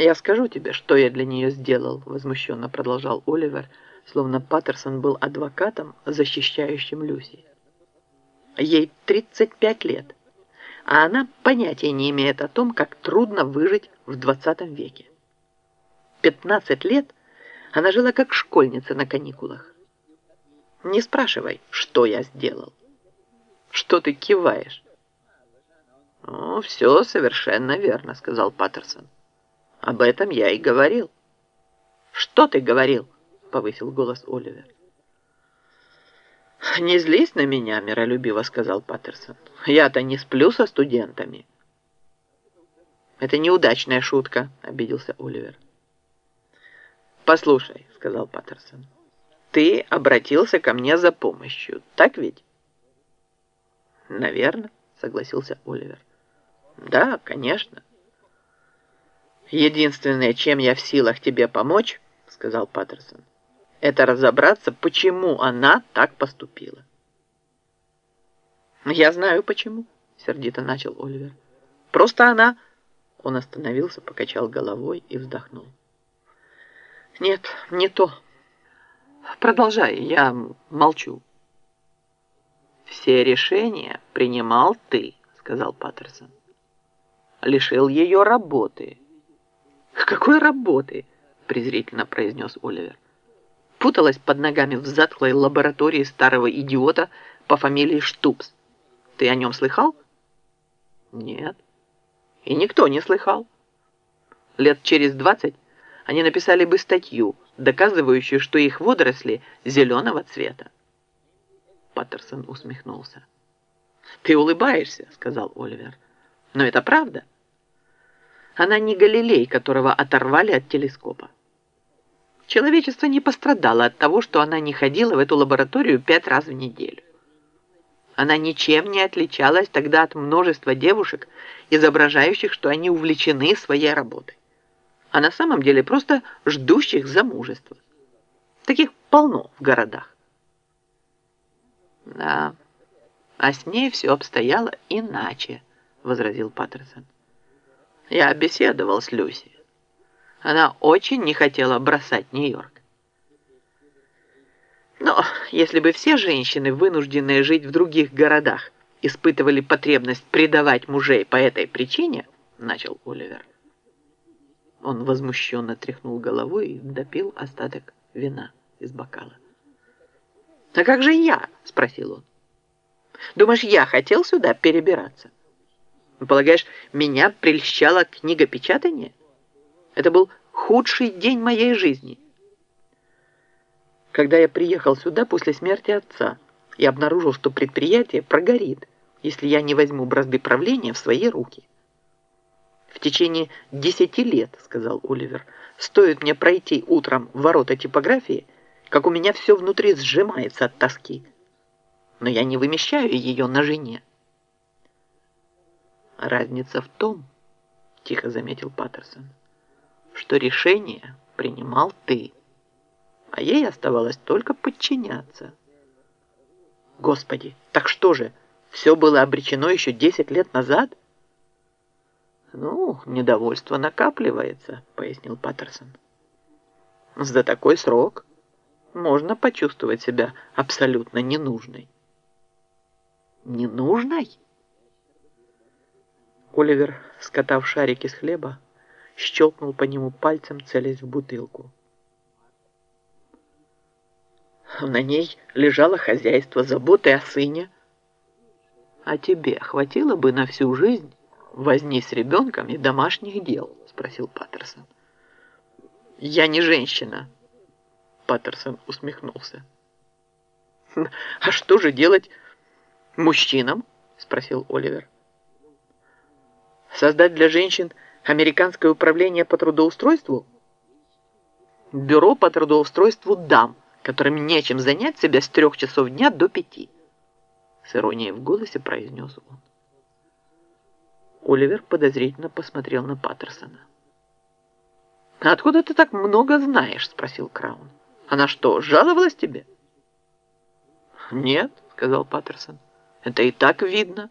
«Я скажу тебе, что я для нее сделал», — возмущенно продолжал Оливер, словно Паттерсон был адвокатом, защищающим Люси. Ей 35 лет, а она понятия не имеет о том, как трудно выжить в 20 веке. 15 лет она жила как школьница на каникулах. Не спрашивай, что я сделал. Что ты киваешь? «Ну, все совершенно верно», — сказал Паттерсон. «Об этом я и говорил». «Что ты говорил?» — повысил голос Оливер. «Не злись на меня», — миролюбиво сказал Паттерсон. «Я-то не сплю со студентами». «Это неудачная шутка», — обиделся Оливер. «Послушай», — сказал Паттерсон, — «ты обратился ко мне за помощью, так ведь?» «Наверно», — согласился Оливер. «Да, конечно». «Единственное, чем я в силах тебе помочь», — сказал Паттерсон, это разобраться, почему она так поступила. «Я знаю, почему», — сердито начал Оливер. «Просто она...» Он остановился, покачал головой и вздохнул. «Нет, не то. Продолжай, я молчу». «Все решения принимал ты», — сказал Паттерсон. «Лишил ее работы». «Какой работы?» — презрительно произнес Оливер путалась под ногами в затхлой лаборатории старого идиота по фамилии Штупс. Ты о нем слыхал? Нет. И никто не слыхал. Лет через двадцать они написали бы статью, доказывающую, что их водоросли зеленого цвета. Паттерсон усмехнулся. «Ты улыбаешься», — сказал Оливер. «Но это правда. Она не Галилей, которого оторвали от телескопа. Человечество не пострадало от того, что она не ходила в эту лабораторию пять раз в неделю. Она ничем не отличалась тогда от множества девушек, изображающих, что они увлечены своей работой. А на самом деле просто ждущих замужества. Таких полно в городах. Да, а с ней все обстояло иначе, возразил Паттерсон. Я беседовал с Люси. Она очень не хотела бросать Нью-Йорк. Но если бы все женщины, вынужденные жить в других городах, испытывали потребность предавать мужей по этой причине, начал Оливер. Он возмущенно тряхнул головой и допил остаток вина из бокала. «А как же я?» – спросил он. «Думаешь, я хотел сюда перебираться? Полагаешь, меня прельщала книгопечатание?» Это был худший день моей жизни. Когда я приехал сюда после смерти отца, и обнаружил, что предприятие прогорит, если я не возьму бразды правления в свои руки. «В течение десяти лет, — сказал Оливер, — стоит мне пройти утром в ворота типографии, как у меня все внутри сжимается от тоски. Но я не вымещаю ее на жене. Разница в том, — тихо заметил Паттерсон, — что решение принимал ты, а ей оставалось только подчиняться. Господи, так что же, все было обречено еще десять лет назад? Ну, недовольство накапливается, пояснил Паттерсон. За такой срок можно почувствовать себя абсолютно ненужной. Ненужной? Оливер, скатав шарики с хлеба, щелкнул по нему пальцем, целясь в бутылку. На ней лежало хозяйство, заботы о сыне. «А тебе хватило бы на всю жизнь возни с ребенком и домашних дел?» – спросил Паттерсон. «Я не женщина», – Паттерсон усмехнулся. «А что же делать мужчинам?» – спросил Оливер. «Создать для женщин – Американское управление по трудоустройству? Бюро по трудоустройству дам, которым нечем занять себя с трех часов дня до пяти. С иронией в голосе произнес он. Оливер подозрительно посмотрел на Паттерсона. «Откуда ты так много знаешь?» – спросил Краун. «Она что, жаловалась тебе?» «Нет», – сказал Паттерсон. «Это и так видно».